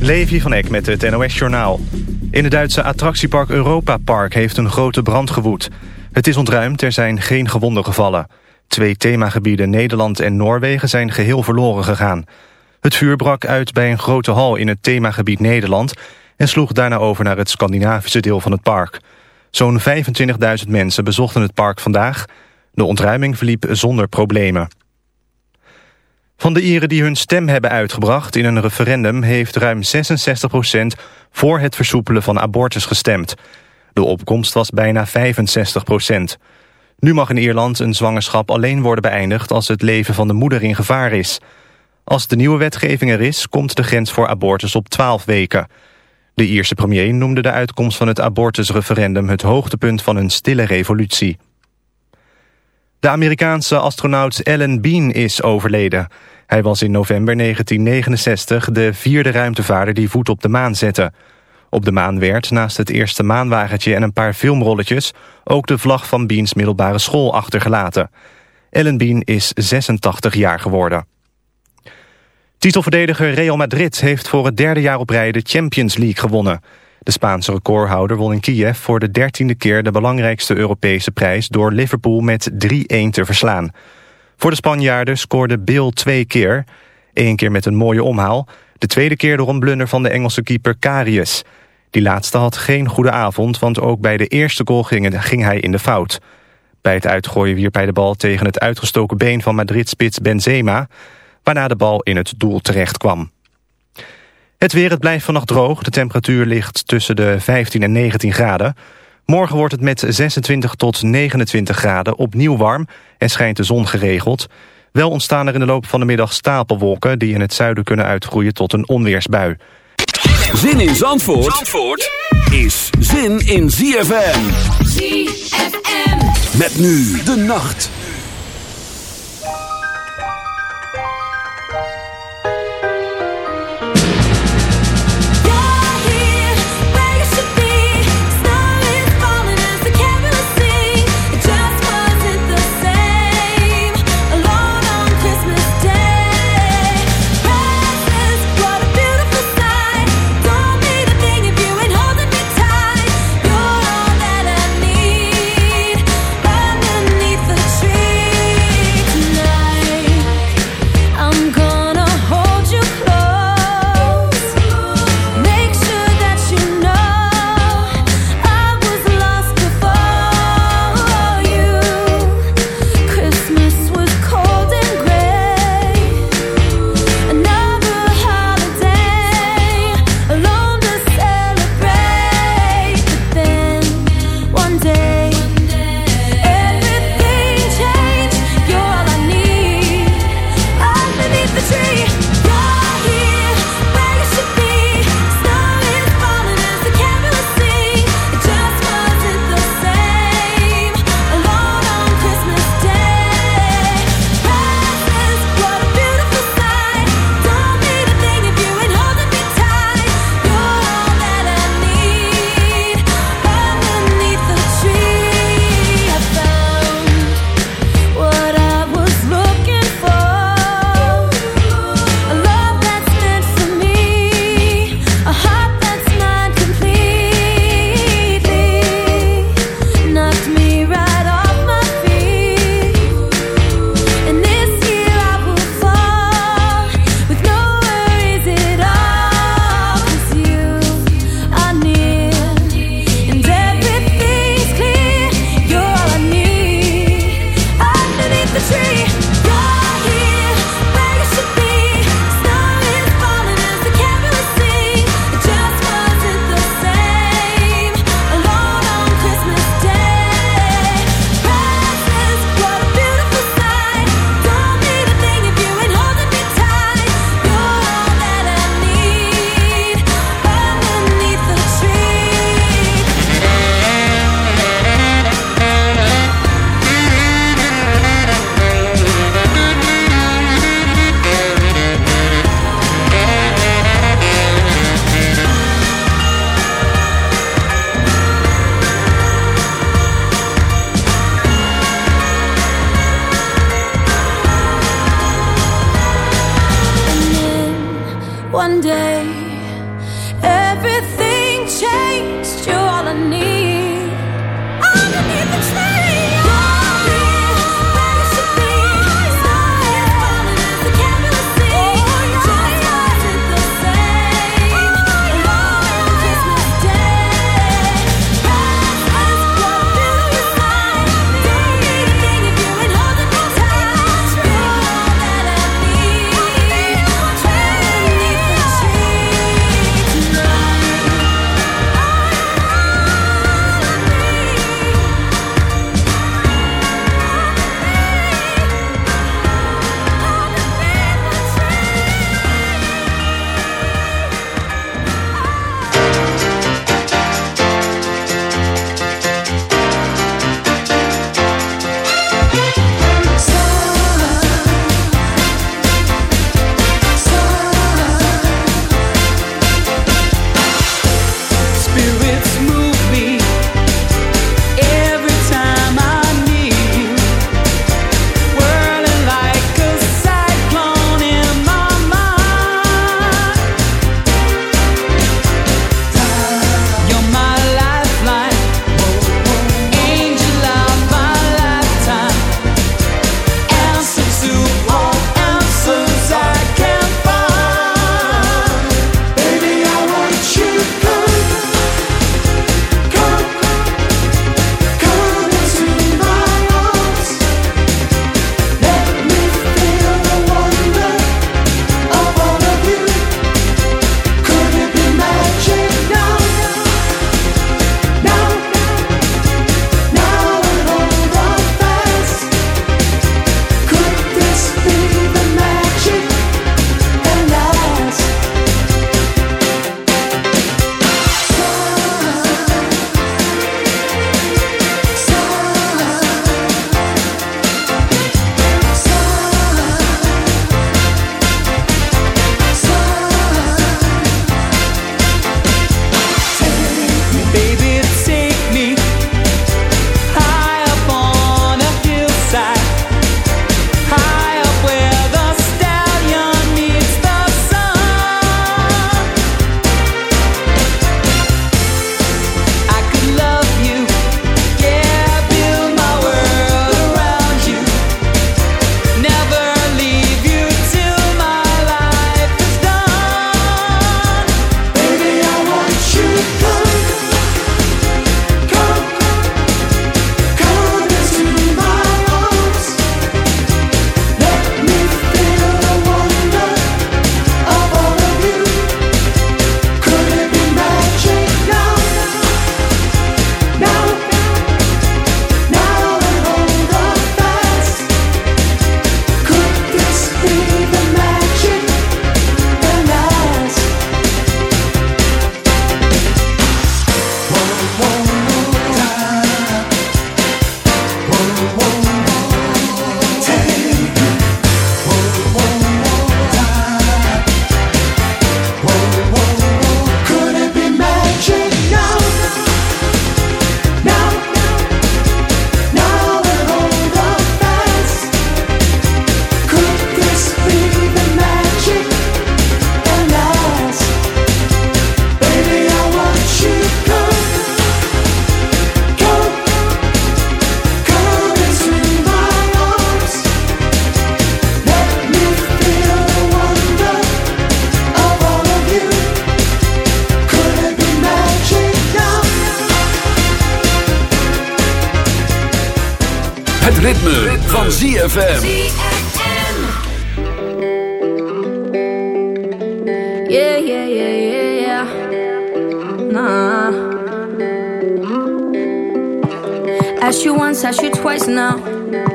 Levi van Eck met het NOS-journaal. In het Duitse attractiepark Europa Park heeft een grote brand gewoed. Het is ontruimd, er zijn geen gewonden gevallen. Twee themagebieden Nederland en Noorwegen zijn geheel verloren gegaan. Het vuur brak uit bij een grote hal in het themagebied Nederland... en sloeg daarna over naar het Scandinavische deel van het park. Zo'n 25.000 mensen bezochten het park vandaag. De ontruiming verliep zonder problemen. Van de Ieren die hun stem hebben uitgebracht in een referendum... heeft ruim 66% voor het versoepelen van abortus gestemd. De opkomst was bijna 65% Nu mag in Ierland een zwangerschap alleen worden beëindigd... als het leven van de moeder in gevaar is. Als de nieuwe wetgeving er is, komt de grens voor abortus op 12 weken. De Ierse premier noemde de uitkomst van het abortusreferendum... het hoogtepunt van een stille revolutie. De Amerikaanse astronaut Alan Bean is overleden. Hij was in november 1969 de vierde ruimtevaarder die voet op de maan zette. Op de maan werd, naast het eerste maanwagentje en een paar filmrolletjes... ook de vlag van Beans middelbare school achtergelaten. Ellen Bean is 86 jaar geworden. Titelverdediger Real Madrid heeft voor het derde jaar op rij de Champions League gewonnen. De Spaanse recordhouder won in Kiev voor de dertiende keer de belangrijkste Europese prijs... door Liverpool met 3-1 te verslaan. Voor de Spanjaarden scoorde Bill twee keer. Eén keer met een mooie omhaal. De tweede keer door een blunder van de Engelse keeper Karius. Die laatste had geen goede avond, want ook bij de eerste goal ging, hij in de fout. Bij het uitgooien wierp hij de bal tegen het uitgestoken been van Madrid-spits Benzema... waarna de bal in het doel terecht kwam. Het weer, het blijft vannacht droog. De temperatuur ligt tussen de 15 en 19 graden. Morgen wordt het met 26 tot 29 graden opnieuw warm en schijnt de zon geregeld. Wel ontstaan er in de loop van de middag stapelwolken... die in het zuiden kunnen uitgroeien tot een onweersbui. Zin in Zandvoort, Zandvoort is zin in ZFM. ZFM. Met nu de nacht.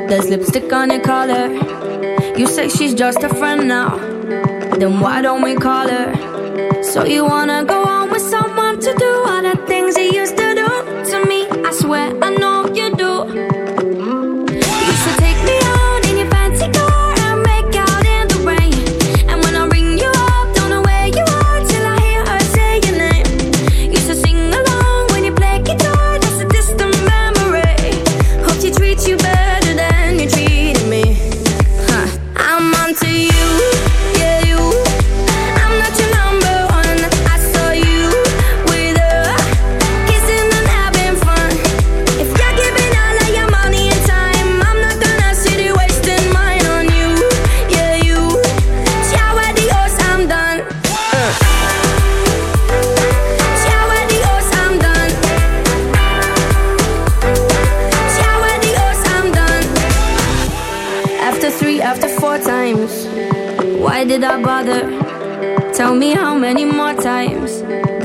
There's lipstick on your collar. You say she's just a friend now. Then why don't we call her? So you wanna go on with someone to do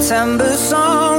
You were my September song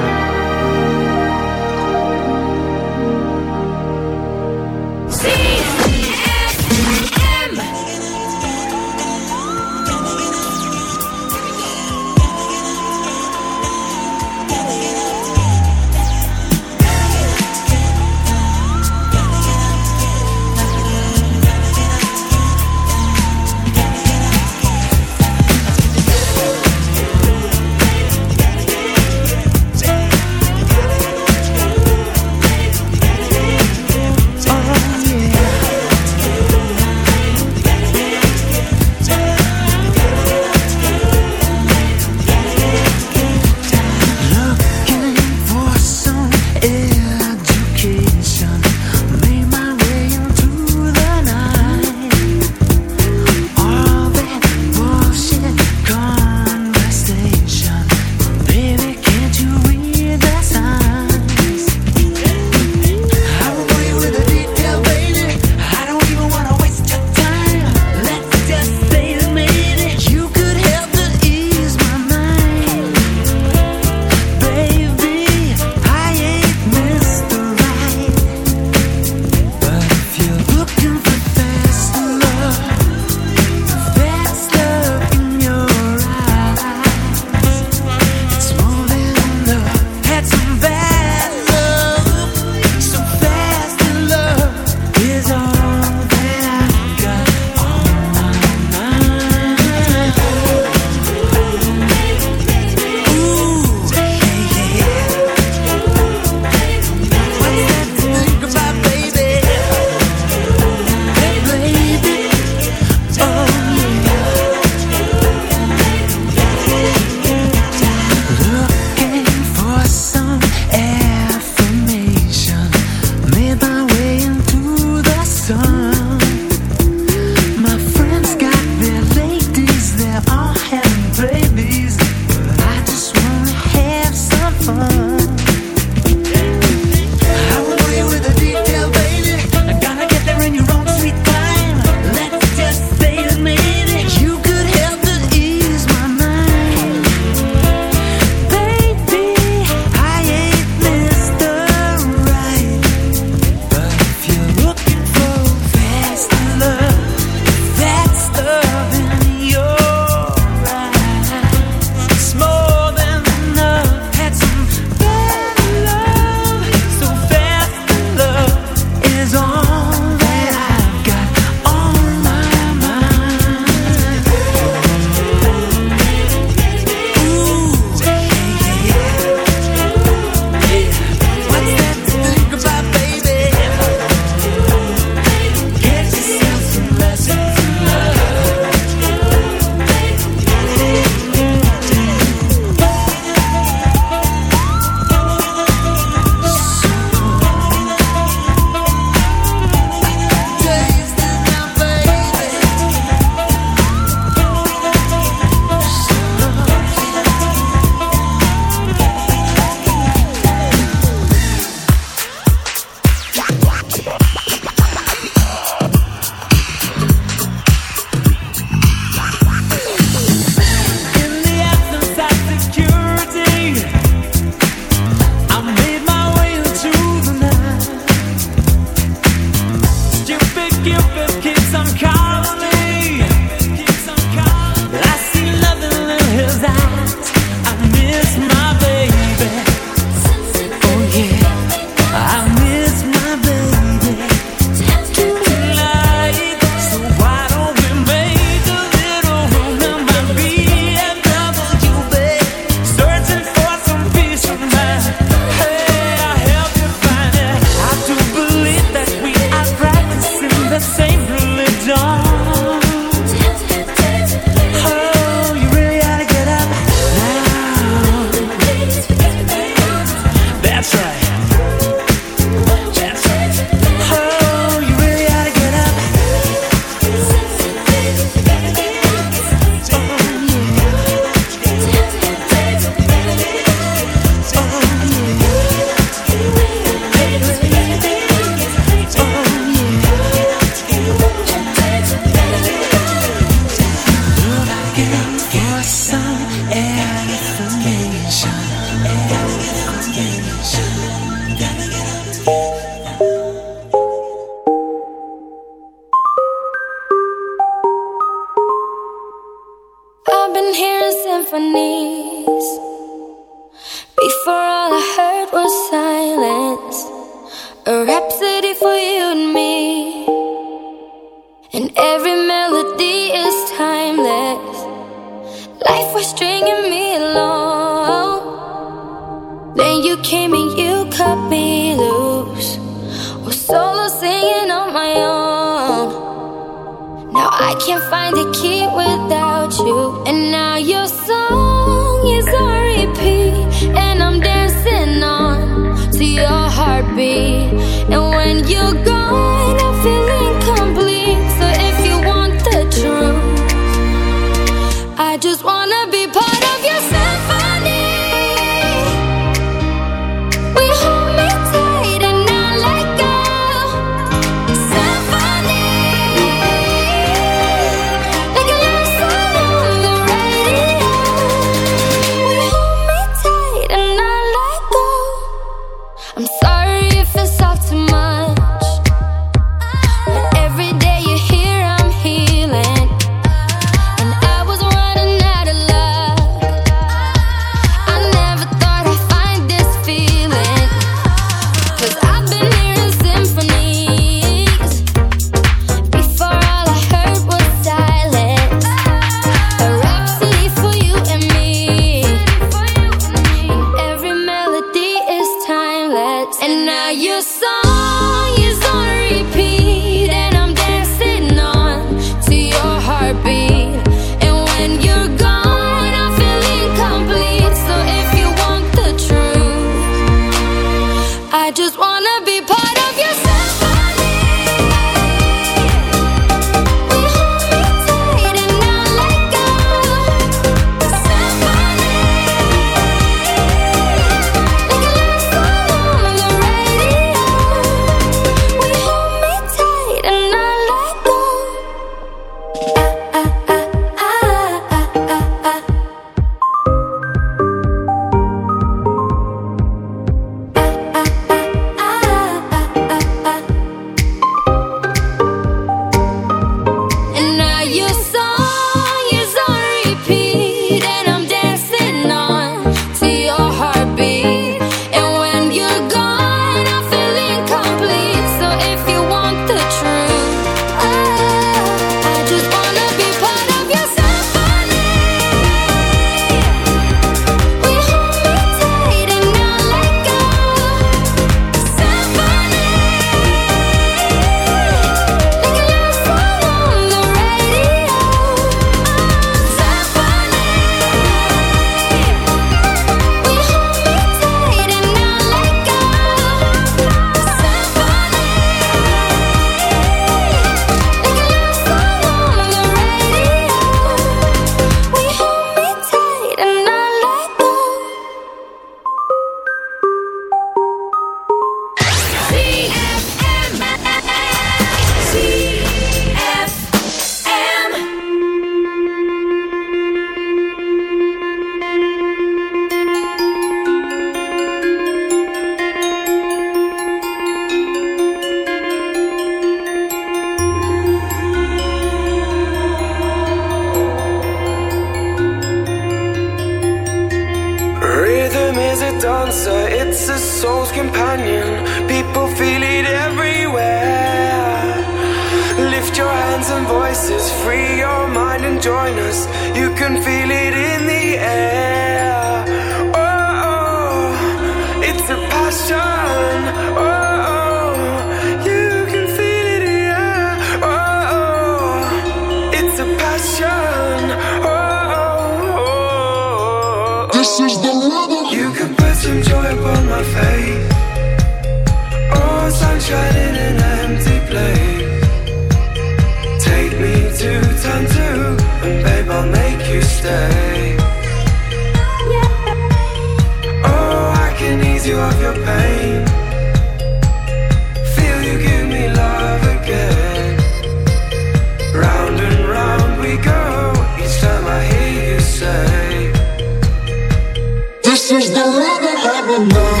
know.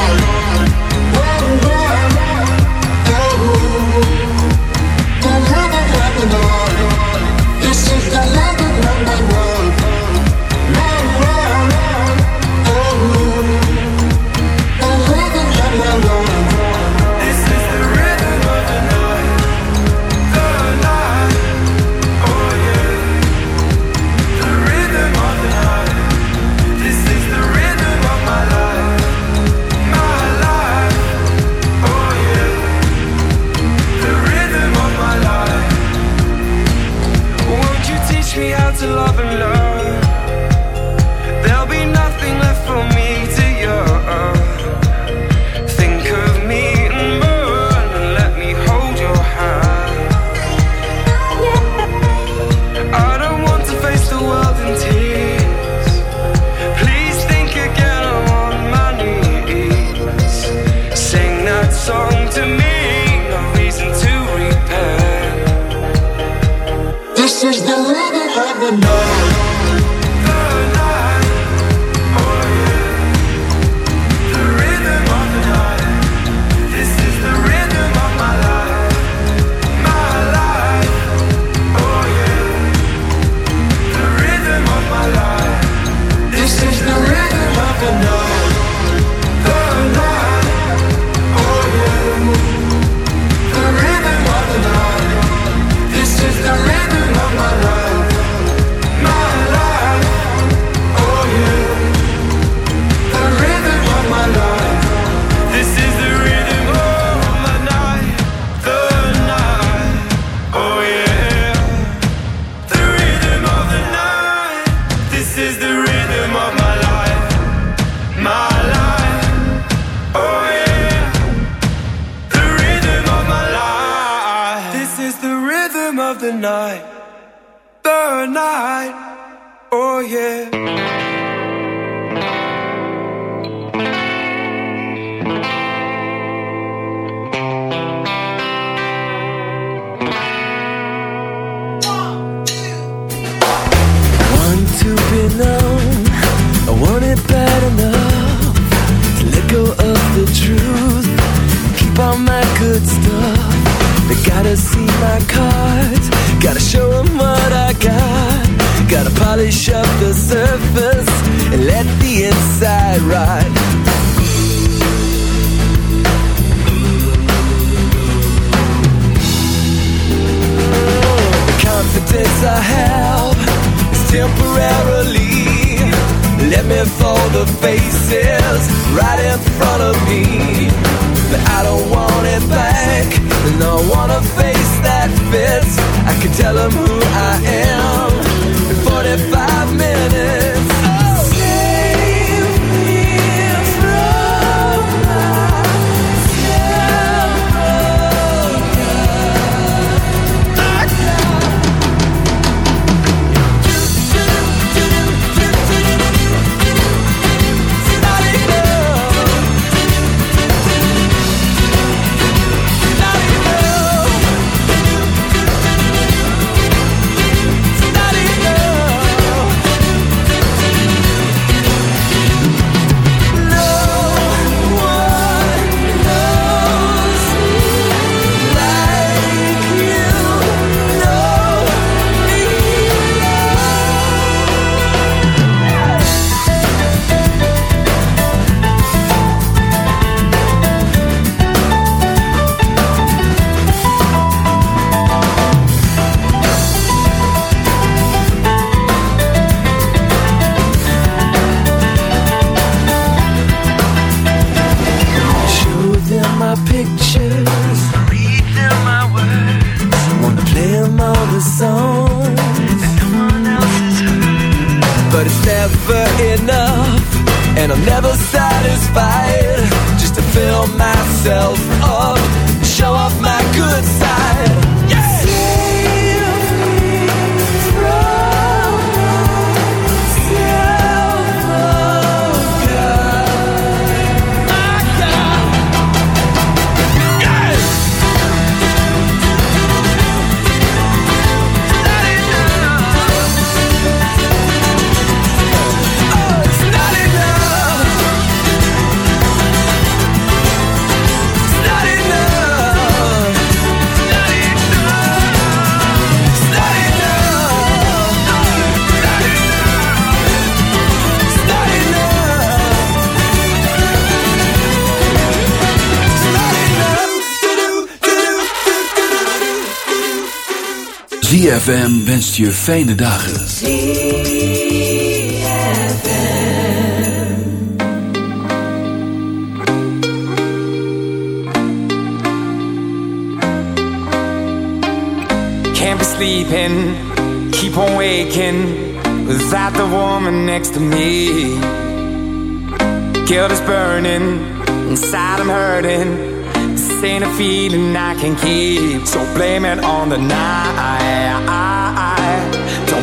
je fijne dagen. Can't be sleeping, keep on waking without the woman next to me. Guilt is burning, inside I'm hurting. This ain't a feeling I can keep, so blame it on the night.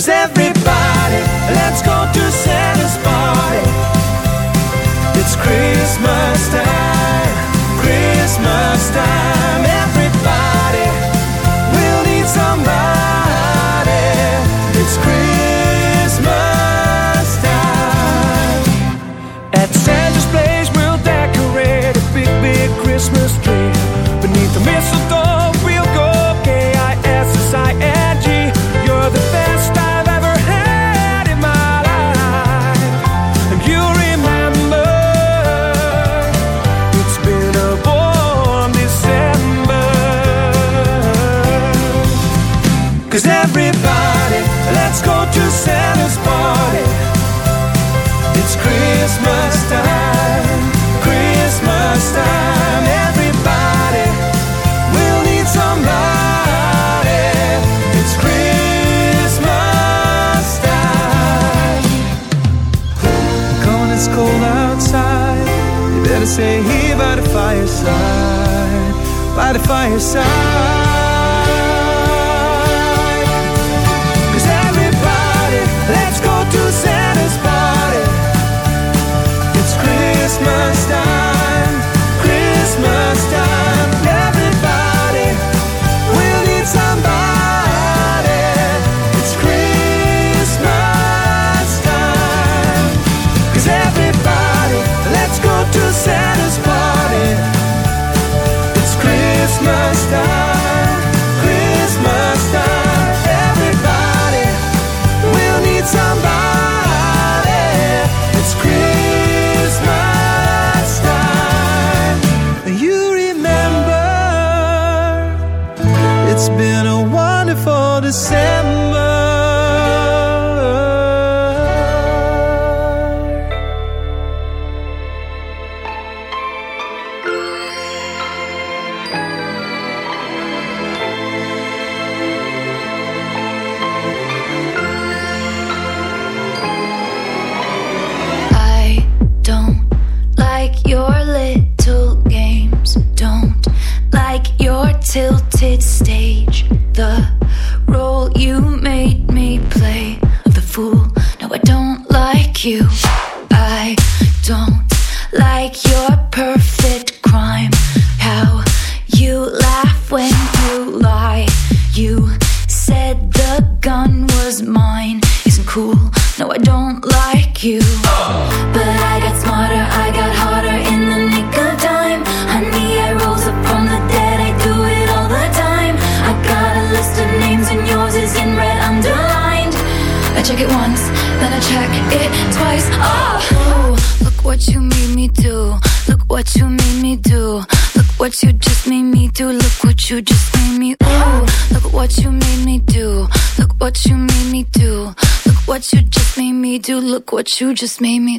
Cause everybody, let's go to to Santa's party. It's Christmas time, Christmas time. Everybody will need somebody. It's Christmas time. It's cold outside. You better stay here by the fireside, by the fireside. you just made me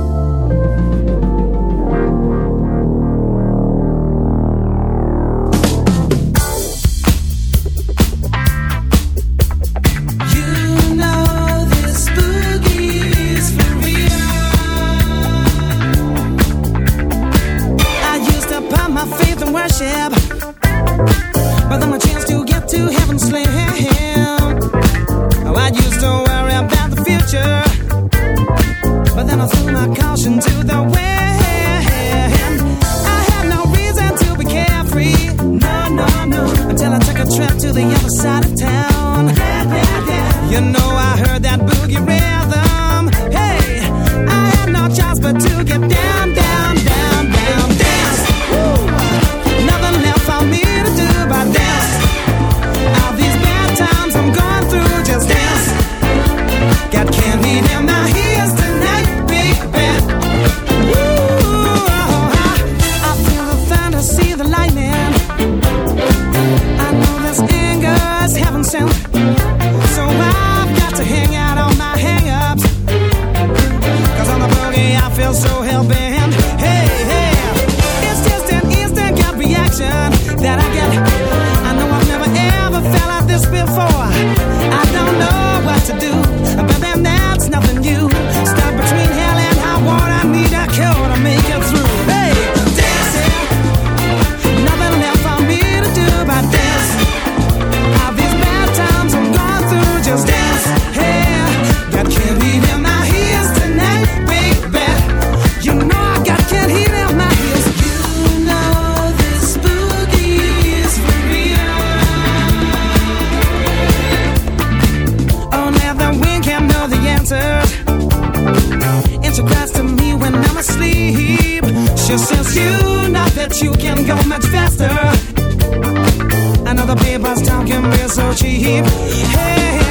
faster. Another paper's talking, we're so cheap. Hey.